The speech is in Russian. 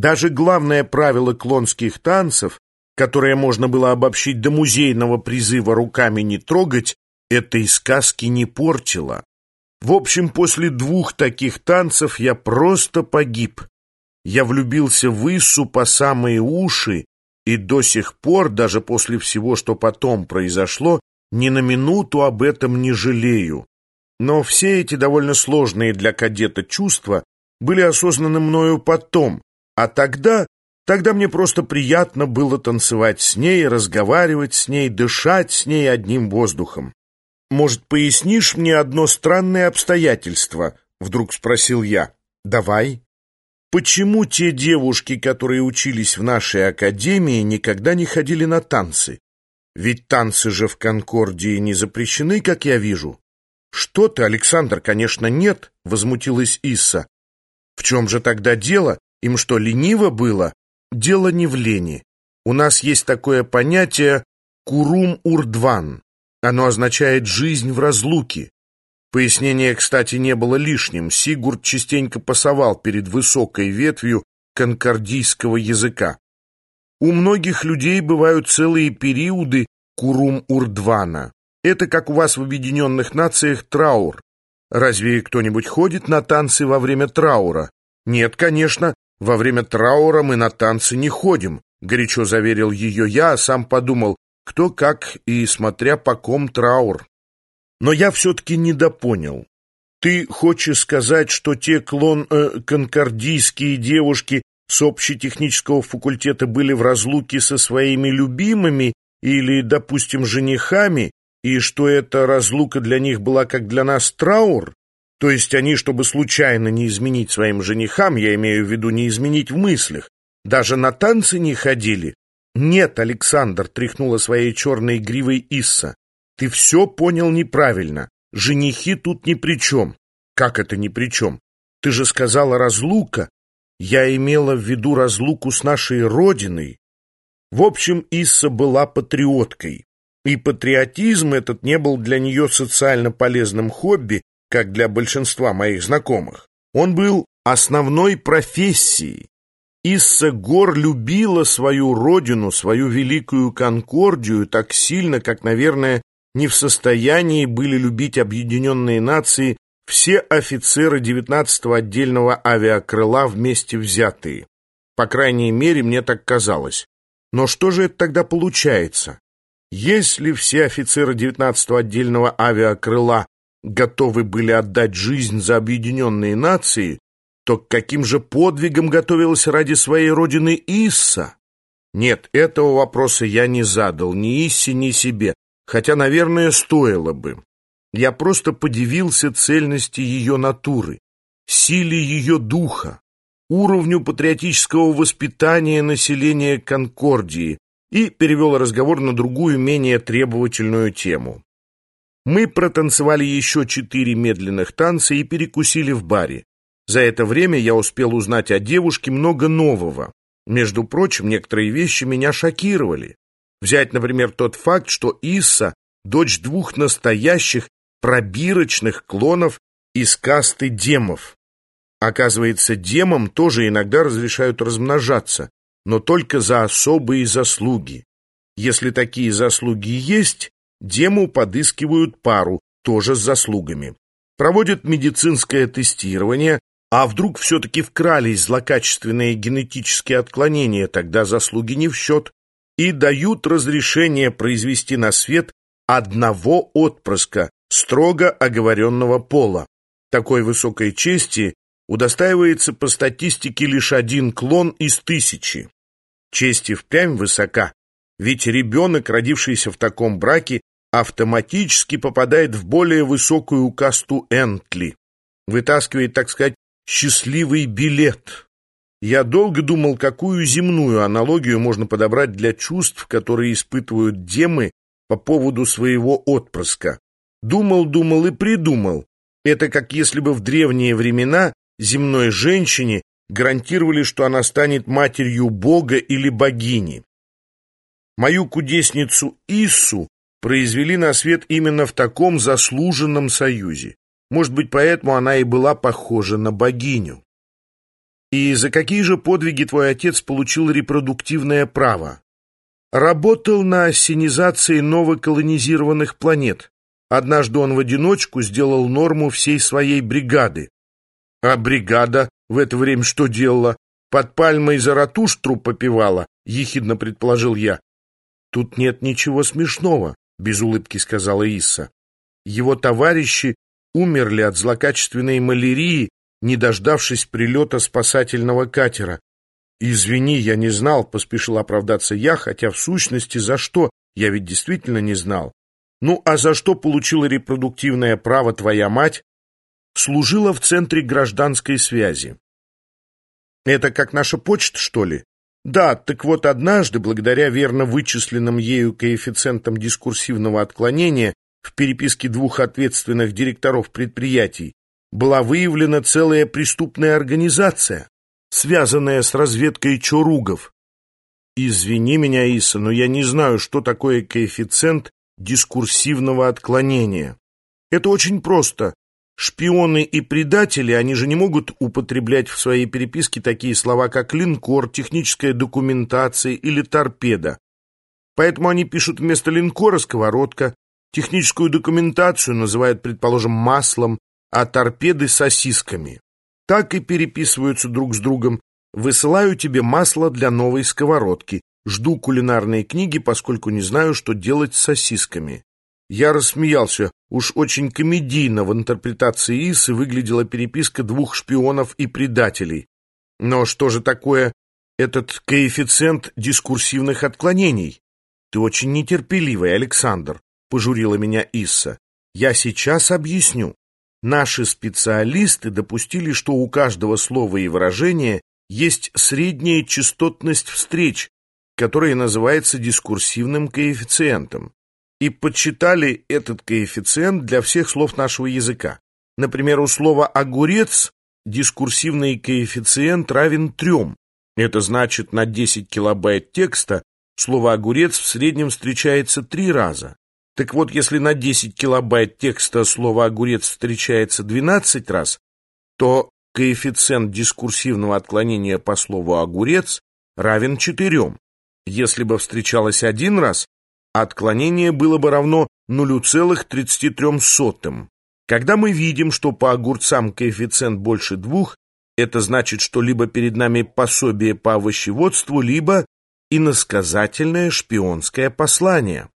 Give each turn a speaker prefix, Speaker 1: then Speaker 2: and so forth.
Speaker 1: Даже главное правило клонских танцев, которое можно было обобщить до музейного призыва руками не трогать, этой сказки не портило. В общем, после двух таких танцев я просто погиб. Я влюбился в Иссу по самые уши, и до сих пор, даже после всего, что потом произошло, ни на минуту об этом не жалею. Но все эти довольно сложные для кадета чувства были осознаны мною потом, а тогда, тогда мне просто приятно было танцевать с ней, разговаривать с ней, дышать с ней одним воздухом. «Может, пояснишь мне одно странное обстоятельство?» — вдруг спросил я. «Давай». Почему те девушки, которые учились в нашей академии, никогда не ходили на танцы? Ведь танцы же в Конкордии не запрещены, как я вижу. Что ты, Александр, конечно, нет, возмутилась Исса. В чем же тогда дело? Им что, лениво было? Дело не в лени. У нас есть такое понятие «курум-урдван». Оно означает «жизнь в разлуке». Пояснение, кстати, не было лишним. Сигурд частенько пасовал перед высокой ветвью конкордийского языка. У многих людей бывают целые периоды курум-урдвана. Это как у вас в Объединенных Нациях траур. Разве кто-нибудь ходит на танцы во время траура? Нет, конечно, во время траура мы на танцы не ходим, горячо заверил ее я, а сам подумал, кто как и смотря по ком траур. Но я все-таки недопонял. Ты хочешь сказать, что те клон э, девушки с общетехнического факультета были в разлуке со своими любимыми или, допустим, женихами, и что эта разлука для них была как для нас траур? То есть они, чтобы случайно не изменить своим женихам, я имею в виду не изменить в мыслях, даже на танцы не ходили? Нет, Александр, тряхнула своей черной гривой Исса. Ты все понял неправильно. Женихи тут ни при чем. Как это ни при чем? Ты же сказала разлука. Я имела в виду разлуку с нашей родиной. В общем, Исса была патриоткой. И патриотизм этот не был для нее социально полезным хобби, как для большинства моих знакомых. Он был основной профессией. Исса Гор любила свою родину, свою великую Конкордию так сильно, как, наверное, не в состоянии были любить объединенные нации все офицеры 19-го отдельного авиакрыла вместе взятые. По крайней мере, мне так казалось. Но что же это тогда получается? Если все офицеры 19-го отдельного авиакрыла готовы были отдать жизнь за объединенные нации, то к каким же подвигам готовилась ради своей родины Исса? Нет, этого вопроса я не задал ни Иссе, ни себе, хотя, наверное, стоило бы. Я просто подивился цельности ее натуры, силе ее духа, уровню патриотического воспитания населения Конкордии и перевел разговор на другую, менее требовательную тему. Мы протанцевали еще четыре медленных танца и перекусили в баре. За это время я успел узнать о девушке много нового. Между прочим, некоторые вещи меня шокировали. Взять, например, тот факт, что Исса – дочь двух настоящих пробирочных клонов из касты демов. Оказывается, демам тоже иногда разрешают размножаться, но только за особые заслуги. Если такие заслуги есть, дему подыскивают пару, тоже с заслугами. Проводят медицинское тестирование, а вдруг все-таки вкрались злокачественные генетические отклонения, тогда заслуги не в счет и дают разрешение произвести на свет одного отпрыска строго оговоренного пола. Такой высокой чести удостаивается по статистике лишь один клон из тысячи. Честь и впрямь высока, ведь ребенок, родившийся в таком браке, автоматически попадает в более высокую касту Энтли, вытаскивает, так сказать, счастливый билет. Я долго думал, какую земную аналогию можно подобрать для чувств, которые испытывают демы по поводу своего отпрыска. Думал, думал и придумал. Это как если бы в древние времена земной женщине гарантировали, что она станет матерью бога или богини. Мою кудесницу Иссу произвели на свет именно в таком заслуженном союзе. Может быть, поэтому она и была похожа на богиню. И за какие же подвиги твой отец получил репродуктивное право? Работал на ассенизации новоколонизированных планет. Однажды он в одиночку сделал норму всей своей бригады. А бригада в это время что делала? Под пальмой Заратуштру попивала, ехидно предположил я. Тут нет ничего смешного, без улыбки сказала Исса. Его товарищи умерли от злокачественной малярии, не дождавшись прилета спасательного катера. «Извини, я не знал», — поспешил оправдаться я, хотя в сущности за что, я ведь действительно не знал. Ну, а за что получила репродуктивное право твоя мать? Служила в Центре гражданской связи. Это как наша почта, что ли? Да, так вот однажды, благодаря верно вычисленным ею коэффициентам дискурсивного отклонения в переписке двух ответственных директоров предприятий, была выявлена целая преступная организация, связанная с разведкой чоругов. Извини меня, Иса, но я не знаю, что такое коэффициент дискурсивного отклонения. Это очень просто. Шпионы и предатели, они же не могут употреблять в своей переписке такие слова, как линкор, техническая документация или торпеда. Поэтому они пишут вместо линкора сковородка, техническую документацию называют, предположим, маслом, а торпеды сосисками. Так и переписываются друг с другом. Высылаю тебе масло для новой сковородки. Жду кулинарные книги, поскольку не знаю, что делать с сосисками. Я рассмеялся. Уж очень комедийно в интерпретации Исы выглядела переписка двух шпионов и предателей. Но что же такое этот коэффициент дискурсивных отклонений? Ты очень нетерпеливый, Александр, пожурила меня Исса. Я сейчас объясню. Наши специалисты допустили, что у каждого слова и выражения есть средняя частотность встреч, которая называется дискурсивным коэффициентом, и подсчитали этот коэффициент для всех слов нашего языка. Например, у слова «огурец» дискурсивный коэффициент равен трем. Это значит, на 10 килобайт текста слово «огурец» в среднем встречается три раза. Так вот, если на 10 килобайт текста слово «огурец» встречается 12 раз, то коэффициент дискурсивного отклонения по слову «огурец» равен 4. Если бы встречалось один раз, отклонение было бы равно 0,33. Когда мы видим, что по огурцам коэффициент больше двух, это значит, что либо перед нами пособие по овощеводству, либо иносказательное шпионское послание.